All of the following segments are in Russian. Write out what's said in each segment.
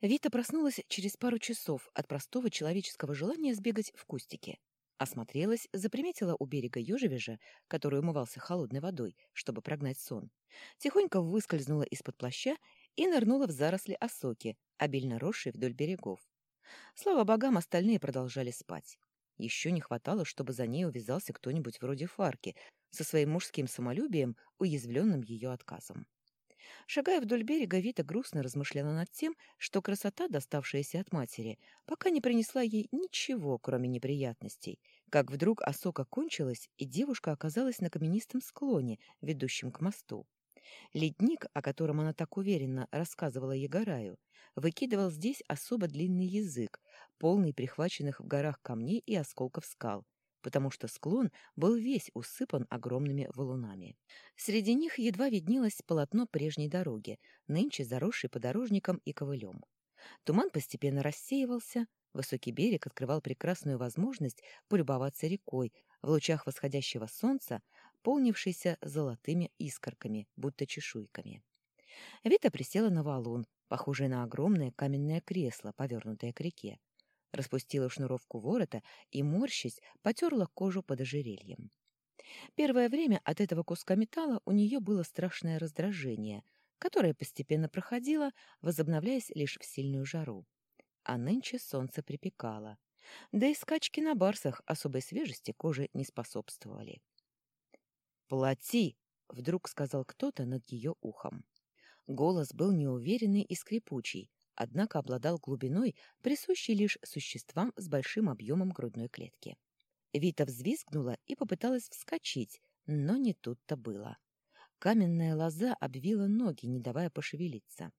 Вита проснулась через пару часов от простого человеческого желания сбегать в кустики. Осмотрелась, заприметила у берега ежевежа, который умывался холодной водой, чтобы прогнать сон. Тихонько выскользнула из-под плаща и нырнула в заросли осоки, обильно росшие вдоль берегов. Слава богам, остальные продолжали спать. Еще не хватало, чтобы за ней увязался кто-нибудь вроде Фарки со своим мужским самолюбием, уязвленным ее отказом. Шагая вдоль берега, Вита грустно размышляла над тем, что красота, доставшаяся от матери, пока не принесла ей ничего, кроме неприятностей, как вдруг осока кончилась, и девушка оказалась на каменистом склоне, ведущем к мосту. Ледник, о котором она так уверенно рассказывала Егораю, выкидывал здесь особо длинный язык, полный прихваченных в горах камней и осколков скал, потому что склон был весь усыпан огромными валунами. Среди них едва виднелось полотно прежней дороги, нынче заросшей подорожником и ковылем. Туман постепенно рассеивался, высокий берег открывал прекрасную возможность полюбоваться рекой в лучах восходящего солнца, полнившейся золотыми искорками, будто чешуйками. Вита присела на валун, похожий на огромное каменное кресло, повернутое к реке распустила шнуровку ворота и, морщись, потерла кожу под ожерельем. Первое время от этого куска металла у нее было страшное раздражение, которое постепенно проходило, возобновляясь лишь в сильную жару. А нынче солнце припекало. Да и скачки на барсах особой свежести кожи не способствовали. «Плати!» — вдруг сказал кто-то над ее ухом. Голос был неуверенный и скрипучий, однако обладал глубиной, присущей лишь существам с большим объемом грудной клетки. Вита взвизгнула и попыталась вскочить, но не тут-то было. Каменная лоза обвила ноги, не давая пошевелиться.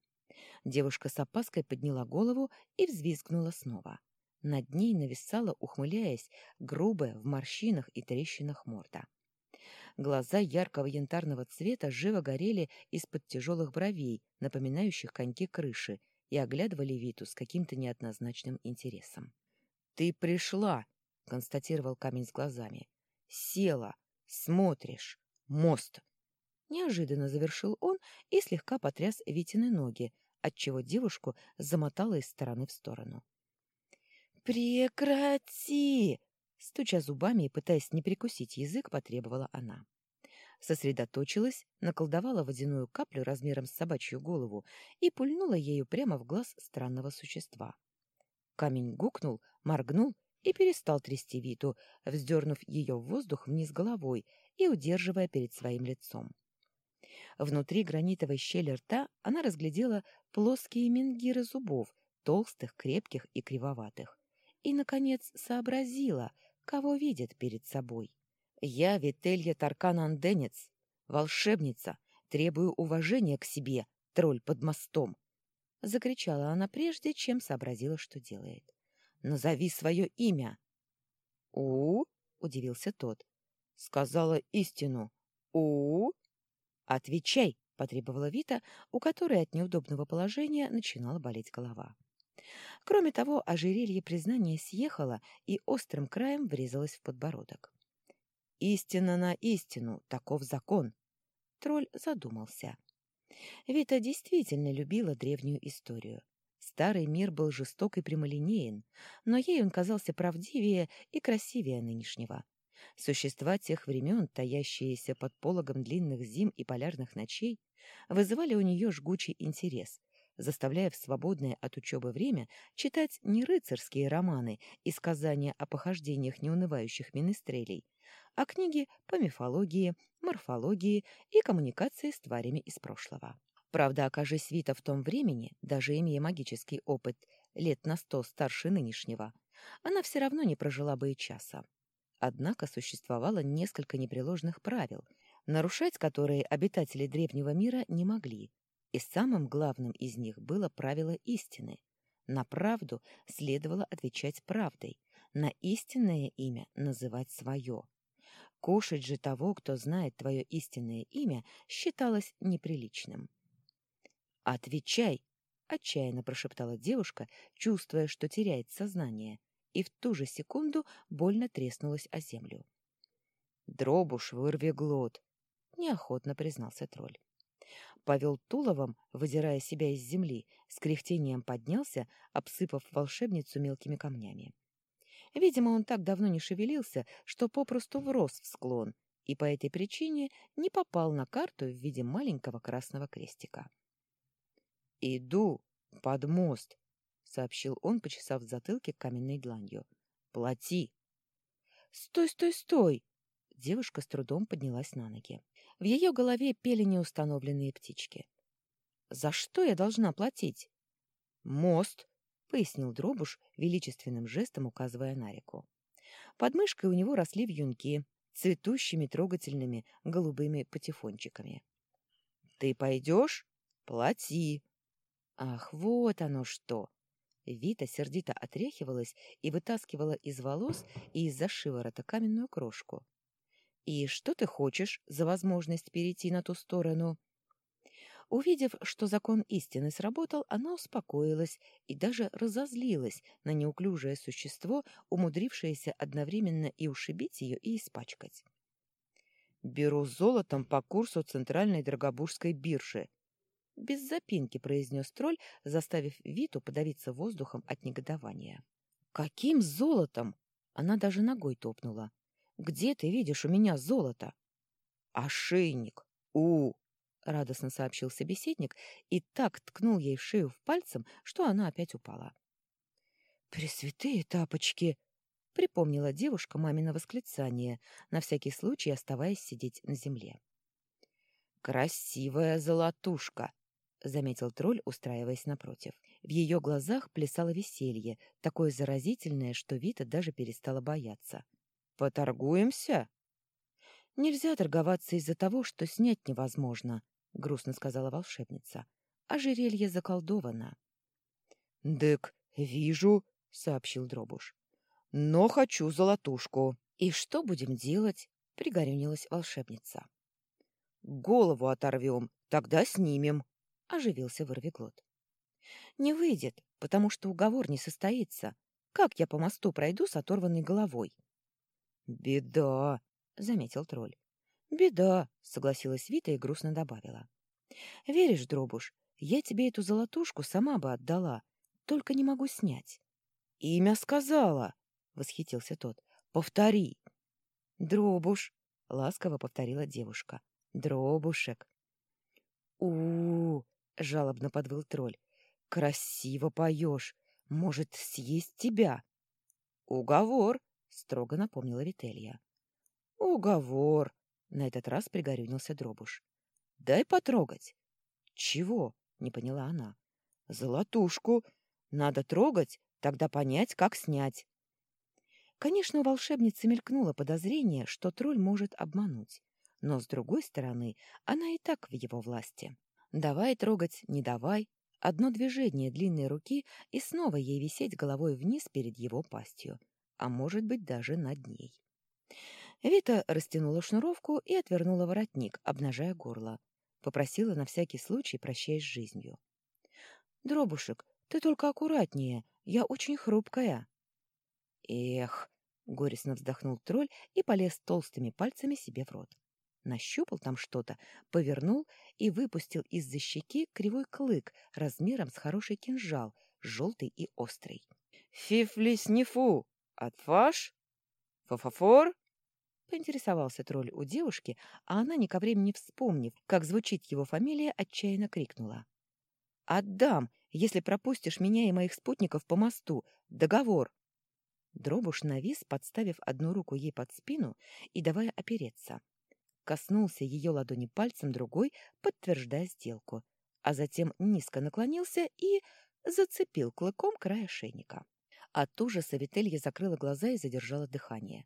Девушка с опаской подняла голову и взвизгнула снова. Над ней нависала, ухмыляясь, грубая в морщинах и трещинах морда. Глаза яркого янтарного цвета живо горели из-под тяжелых бровей, напоминающих коньки крыши, и оглядывали Виту с каким-то неоднозначным интересом. «Ты пришла!» — констатировал камень с глазами. «Села! Смотришь! Мост!» Неожиданно завершил он и слегка потряс Витины ноги, отчего девушку замотала из стороны в сторону. «Прекрати!» Стуча зубами и пытаясь не прикусить язык, потребовала она сосредоточилась, наколдовала водяную каплю размером с собачью голову и пульнула ею прямо в глаз странного существа. Камень гукнул, моргнул и перестал трясти Виту, вздернув ее в воздух вниз головой и удерживая перед своим лицом. Внутри гранитовой щели рта она разглядела плоские менгиры зубов, толстых, крепких и кривоватых. И, наконец, сообразила, кого видит перед собой. Я Вителья Таркан-Анденец, волшебница, требую уважения к себе, тролль под мостом. Закричала она прежде, чем сообразила, что делает. Назови свое имя. У, удивился тот. Сказала истину. У, отвечай, потребовала Вита, у которой от неудобного положения начинала болеть голова. Кроме того, ожерелье признания съехало и острым краем врезалось в подбородок. Истина на истину, таков закон. Тролль задумался. Вита действительно любила древнюю историю. Старый мир был жесток и прямолинеен, но ей он казался правдивее и красивее нынешнего. Существа тех времен, таящиеся под пологом длинных зим и полярных ночей, вызывали у нее жгучий интерес, заставляя в свободное от учебы время читать не рыцарские романы и сказания о похождениях неунывающих министрелей, а книги по мифологии, морфологии и коммуникации с тварями из прошлого. Правда, окажись Вита в том времени, даже имея магический опыт лет на сто старше нынешнего, она все равно не прожила бы и часа. Однако существовало несколько непреложных правил, нарушать которые обитатели древнего мира не могли, и самым главным из них было правило истины. На правду следовало отвечать правдой, на истинное имя называть свое. Кушать же того, кто знает твое истинное имя, считалось неприличным. «Отвечай!» — отчаянно прошептала девушка, чувствуя, что теряет сознание, и в ту же секунду больно треснулась о землю. «Дробуш, вырви глот!» — неохотно признался тролль. Повел туловом, выдирая себя из земли, с кряхтением поднялся, обсыпав волшебницу мелкими камнями. Видимо, он так давно не шевелился, что попросту врос в склон, и по этой причине не попал на карту в виде маленького красного крестика. «Иду под мост», — сообщил он, почесав в затылке каменной дланью. «Плати!» «Стой, стой, стой!» Девушка с трудом поднялась на ноги. В ее голове пели неустановленные птички. «За что я должна платить?» «Мост», — пояснил Дробуш, величественным жестом указывая на реку. Под мышкой у него росли вьюнки, цветущими трогательными голубыми патефончиками. «Ты пойдешь? Плати!» «Ах, вот оно что!» Вита сердито отряхивалась и вытаскивала из волос и из-за шиворота каменную крошку. «И что ты хочешь за возможность перейти на ту сторону?» Увидев, что закон истины сработал, она успокоилась и даже разозлилась на неуклюжее существо, умудрившееся одновременно и ушибить ее, и испачкать. «Беру золотом по курсу Центральной Драгобужской биржи», — без запинки произнес тролль, заставив Виту подавиться воздухом от негодования. «Каким золотом?» — она даже ногой топнула. Где ты видишь у меня золото? Ошейник. У, радостно сообщил собеседник и так ткнул ей в шею в пальцем, что она опять упала. Пресвятые тапочки, припомнила девушка мамино восклицание, на всякий случай оставаясь сидеть на земле. Красивая золотушка, заметил тролль, устраиваясь напротив. В ее глазах плясало веселье, такое заразительное, что Вита даже перестала бояться. Поторгуемся? Нельзя торговаться из-за того, что снять невозможно, грустно сказала волшебница. Ожерелье заколдовано. Дык, вижу, сообщил Дробуш. Но хочу золотушку. И что будем делать? пригорюнилась волшебница. Голову оторвем, тогда снимем, оживился Ворвиглот. Не выйдет, потому что уговор не состоится. Как я по мосту пройду с оторванной головой? «Беда», — заметил тролль. «Беда», — согласилась Вита и грустно добавила. «Веришь, Дробуш, я тебе эту золотушку сама бы отдала, только не могу снять». «Имя сказала», — восхитился тот. «Повтори». «Дробуш», — ласково повторила девушка. «Дробушек». «У-у-у», — жалобно подвыл тролль. «Красиво поешь. Может, съесть тебя?» «Уговор», — строго напомнила Вителья. «Уговор!» — на этот раз пригорюнился Дробуш. «Дай потрогать». «Чего?» — не поняла она. «Золотушку. Надо трогать, тогда понять, как снять». Конечно, у волшебницы мелькнуло подозрение, что тролль может обмануть. Но, с другой стороны, она и так в его власти. Давай трогать, не давай. Одно движение длинной руки, и снова ей висеть головой вниз перед его пастью а может быть даже над ней. Вита растянула шнуровку и отвернула воротник, обнажая горло. Попросила на всякий случай, прощаясь с жизнью. «Дробушек, ты только аккуратнее, я очень хрупкая». «Эх!» — горестно вздохнул тролль и полез толстыми пальцами себе в рот. Нащупал там что-то, повернул и выпустил из-за щеки кривой клык размером с хороший кинжал, желтый и острый. «Фифли-снифу!» «Отфаш? Фофофор?» Поинтересовался тролль у девушки, а она, ни ко времени вспомнив, как звучит его фамилия, отчаянно крикнула. «Отдам, если пропустишь меня и моих спутников по мосту. Договор!» Дробуш навис, подставив одну руку ей под спину и давая опереться. Коснулся ее ладони пальцем другой, подтверждая сделку, а затем низко наклонился и зацепил клыком край ошейника. От ужаса Вителья закрыла глаза и задержала дыхание.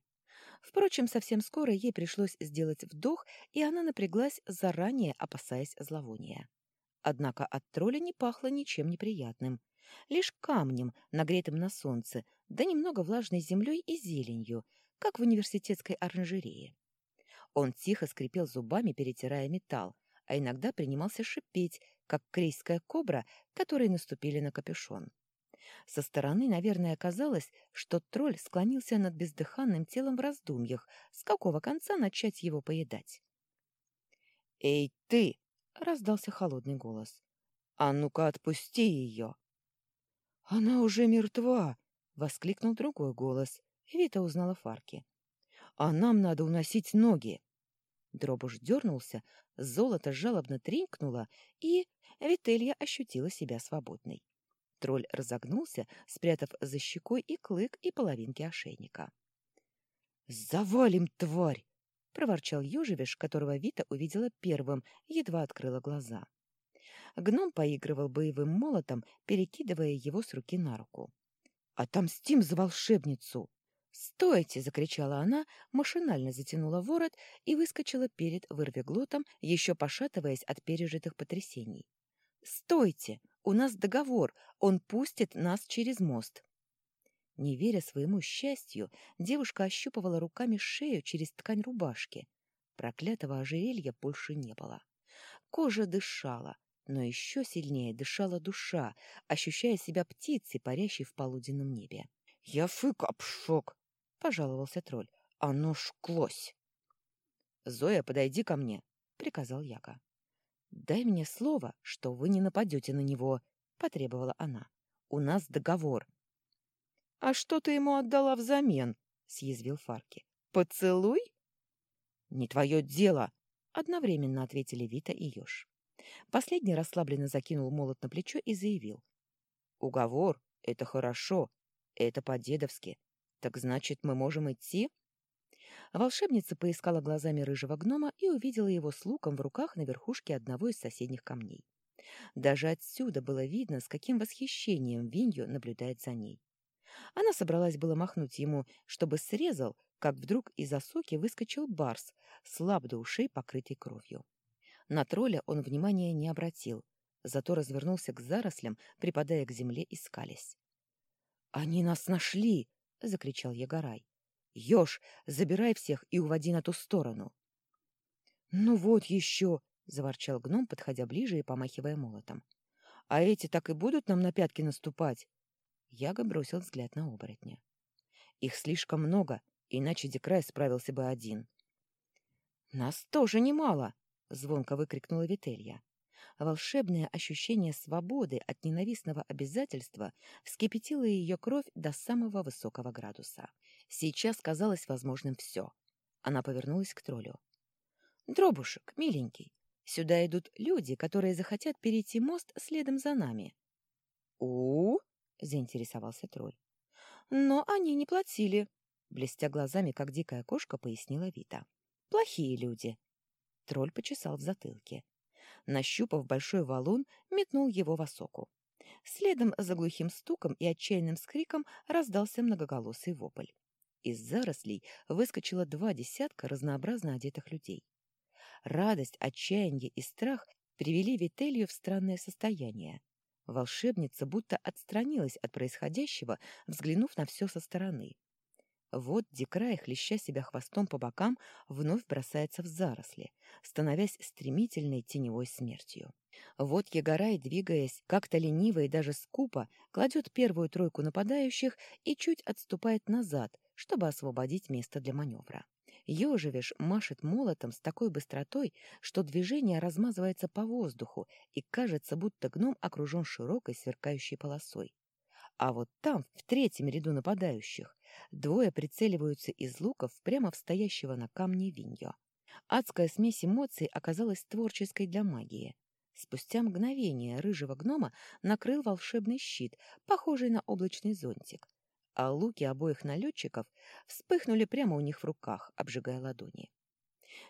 Впрочем, совсем скоро ей пришлось сделать вдох, и она напряглась, заранее опасаясь зловония. Однако от тролля не пахло ничем неприятным. Лишь камнем, нагретым на солнце, да немного влажной землей и зеленью, как в университетской оранжерее. Он тихо скрипел зубами, перетирая металл, а иногда принимался шипеть, как крейская кобра, которой наступили на капюшон. Со стороны, наверное, казалось, что тролль склонился над бездыханным телом в раздумьях, с какого конца начать его поедать. «Эй, ты!» —— раздался холодный голос. «А ну-ка отпусти ее!» «Она уже мертва!» — воскликнул другой голос. Вита узнала Фарки. «А нам надо уносить ноги!» Дробуш дернулся, золото жалобно тренькнуло, и Вителья ощутила себя свободной. Тролль разогнулся, спрятав за щекой и клык, и половинки ошейника. «Завалим, тварь!» — проворчал Южевиш, которого Вита увидела первым, едва открыла глаза. Гном поигрывал боевым молотом, перекидывая его с руки на руку. «Отомстим за волшебницу!» «Стойте!» — закричала она, машинально затянула ворот и выскочила перед вырвиглотом, еще пошатываясь от пережитых потрясений. «Стойте! У нас договор! Он пустит нас через мост!» Не веря своему счастью, девушка ощупывала руками шею через ткань рубашки. Проклятого ожерелья больше не было. Кожа дышала, но еще сильнее дышала душа, ощущая себя птицей, парящей в полуденном небе. — Я фык обшок, — пожаловался тролль. — Оно шклось. — Зоя, подойди ко мне, — приказал Яка. — Дай мне слово, что вы не нападете на него, — потребовала она. — У нас договор. — А что ты ему отдала взамен? — съязвил Фарки. — Поцелуй? — Не твое дело, — одновременно ответили Вита и Ёж. Последний расслабленно закинул молот на плечо и заявил. «Уговор — это хорошо, это по-дедовски. Так значит, мы можем идти?» Волшебница поискала глазами рыжего гнома и увидела его с луком в руках на верхушке одного из соседних камней. Даже отсюда было видно, с каким восхищением Винью наблюдает за ней. Она собралась было махнуть ему, чтобы срезал, как вдруг из осоки выскочил барс, слаб до ушей, покрытый кровью. На тролля он внимания не обратил, зато развернулся к зарослям, припадая к земле и скались. «Они нас нашли!» — закричал Ягорай. «Ёж, забирай всех и уводи на ту сторону!» «Ну вот еще!» — заворчал гном, подходя ближе и помахивая молотом. «А эти так и будут нам на пятки наступать?» Яга бросил взгляд на оборотня. «Их слишком много, иначе Декрай справился бы один». «Нас тоже немало!» — звонко выкрикнула Вителья. Волшебное ощущение свободы от ненавистного обязательства вскипятило ее кровь до самого высокого градуса. Сейчас казалось возможным все. Она повернулась к троллю. «Дробушек, миленький, сюда идут люди, которые захотят перейти мост следом за нами». «У-у-у?» — заинтересовался тролль. «Но они не платили», — блестя глазами, как дикая кошка, пояснила Вита. «Плохие люди». Тролль почесал в затылке. Нащупав большой валун, метнул его в осоку. Следом за глухим стуком и отчаянным скриком раздался многоголосый вопль. Из зарослей выскочило два десятка разнообразно одетых людей. Радость, отчаяние и страх привели Вителью в странное состояние. Волшебница будто отстранилась от происходящего, взглянув на все со стороны. Вот Дикрай, хлеща себя хвостом по бокам, вновь бросается в заросли, становясь стремительной теневой смертью. Вот Егорай, двигаясь как-то лениво и даже скупо, кладет первую тройку нападающих и чуть отступает назад, чтобы освободить место для маневра. Ёжевиш машет молотом с такой быстротой, что движение размазывается по воздуху, и кажется, будто гном окружен широкой сверкающей полосой. А вот там, в третьем ряду нападающих, двое прицеливаются из луков прямо в стоящего на камне Виньо. Адская смесь эмоций оказалась творческой для магии. Спустя мгновение рыжего гнома накрыл волшебный щит, похожий на облачный зонтик, а луки обоих налетчиков вспыхнули прямо у них в руках, обжигая ладони.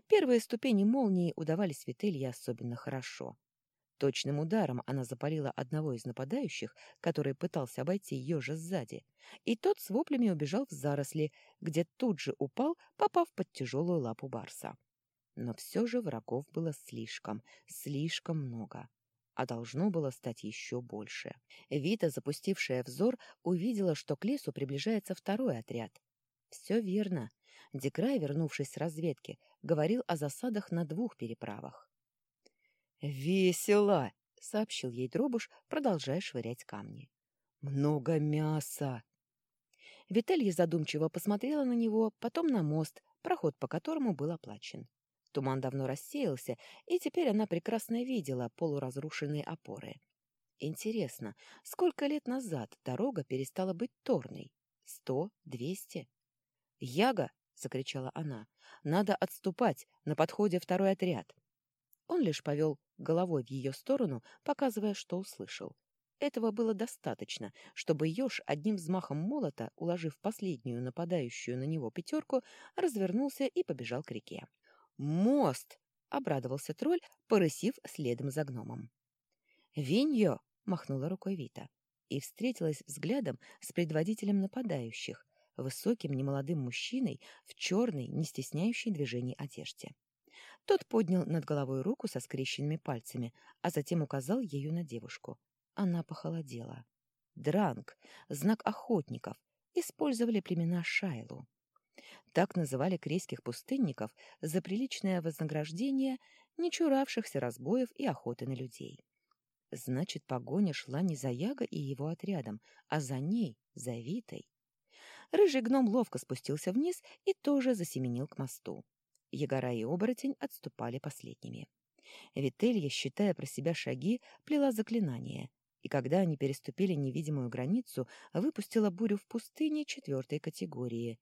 Первые ступени молнии удавались Вителье особенно хорошо. Точным ударом она запалила одного из нападающих, который пытался обойти ежа сзади, и тот с воплями убежал в заросли, где тут же упал, попав под тяжелую лапу барса. Но все же врагов было слишком, слишком много, а должно было стать еще больше. Вита, запустившая взор, увидела, что к лесу приближается второй отряд. Все верно. Декрай, вернувшись с разведки, говорил о засадах на двух переправах. «Весело!» — сообщил ей Дробуш, продолжая швырять камни. «Много мяса!» Виталья задумчиво посмотрела на него, потом на мост, проход по которому был оплачен. Туман давно рассеялся, и теперь она прекрасно видела полуразрушенные опоры. Интересно, сколько лет назад дорога перестала быть торной? Сто? Двести? «Яга!» — закричала она. «Надо отступать! На подходе второй отряд!» Он лишь повел головой в ее сторону, показывая, что услышал. Этого было достаточно, чтобы еж одним взмахом молота, уложив последнюю нападающую на него пятерку, развернулся и побежал к реке. «Мост!» — обрадовался тролль, порысив следом за гномом. «Виньо!» — махнула рукой Вита и встретилась взглядом с предводителем нападающих, высоким немолодым мужчиной в черной, не стесняющей движений одежде. Тот поднял над головой руку со скрещенными пальцами, а затем указал ею на девушку. Она похолодела. Дранг, знак охотников, использовали племена Шайлу. Так называли крейских пустынников за приличное вознаграждение, не чуравшихся разбоев и охоты на людей. Значит, погоня шла не за Яго и его отрядом, а за ней, за Витой. Рыжий гном ловко спустился вниз и тоже засеменил к мосту. Ягора и оборотень отступали последними. Вителья, считая про себя шаги, плела заклинание, и когда они переступили невидимую границу, выпустила бурю в пустыне четвертой категории,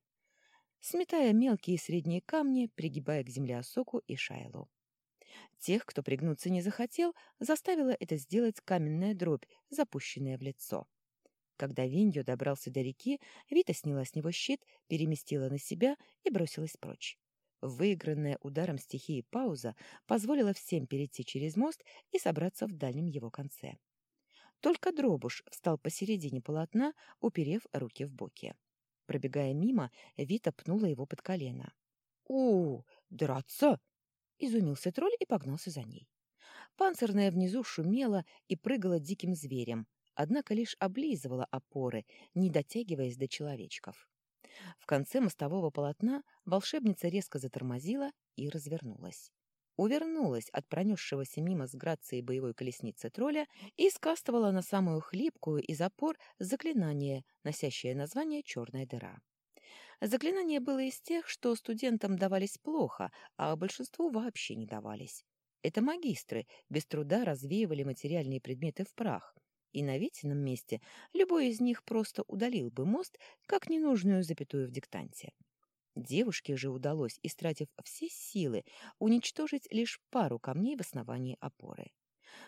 сметая мелкие и средние камни, пригибая к земле осоку и шайлу. Тех, кто пригнуться не захотел, заставила это сделать каменная дробь, запущенная в лицо. Когда Виньо добрался до реки, Вита сняла с него щит, переместила на себя и бросилась прочь. Выигранная ударом стихии пауза позволила всем перейти через мост и собраться в дальнем его конце. Только Дробуш встал посередине полотна, уперев руки в боки. Пробегая мимо, Вита пнула его под колено. «У, драться!» — изумился тролль и погнался за ней. Панцирная внизу шумела и прыгала диким зверем, однако лишь облизывала опоры, не дотягиваясь до человечков. В конце мостового полотна волшебница резко затормозила и развернулась. Увернулась от пронесшегося мимо с грацией боевой колесницы тролля и скастовала на самую хлипкую из опор заклинание, носящее название «Черная дыра». Заклинание было из тех, что студентам давались плохо, а большинству вообще не давались. Это магистры без труда развеивали материальные предметы в прах, и на Витином месте любой из них просто удалил бы мост, как ненужную запятую в диктанте. Девушке же удалось, истратив все силы, уничтожить лишь пару камней в основании опоры.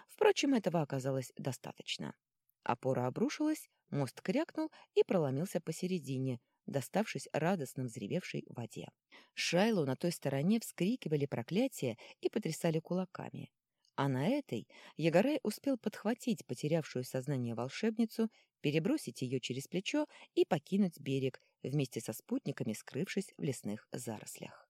Впрочем, этого оказалось достаточно. Опора обрушилась, мост крякнул и проломился посередине, доставшись радостно взревевшей воде. Шайлу на той стороне вскрикивали проклятия и потрясали кулаками. А на этой Ягорай успел подхватить потерявшую сознание волшебницу, перебросить ее через плечо и покинуть берег, вместе со спутниками скрывшись в лесных зарослях.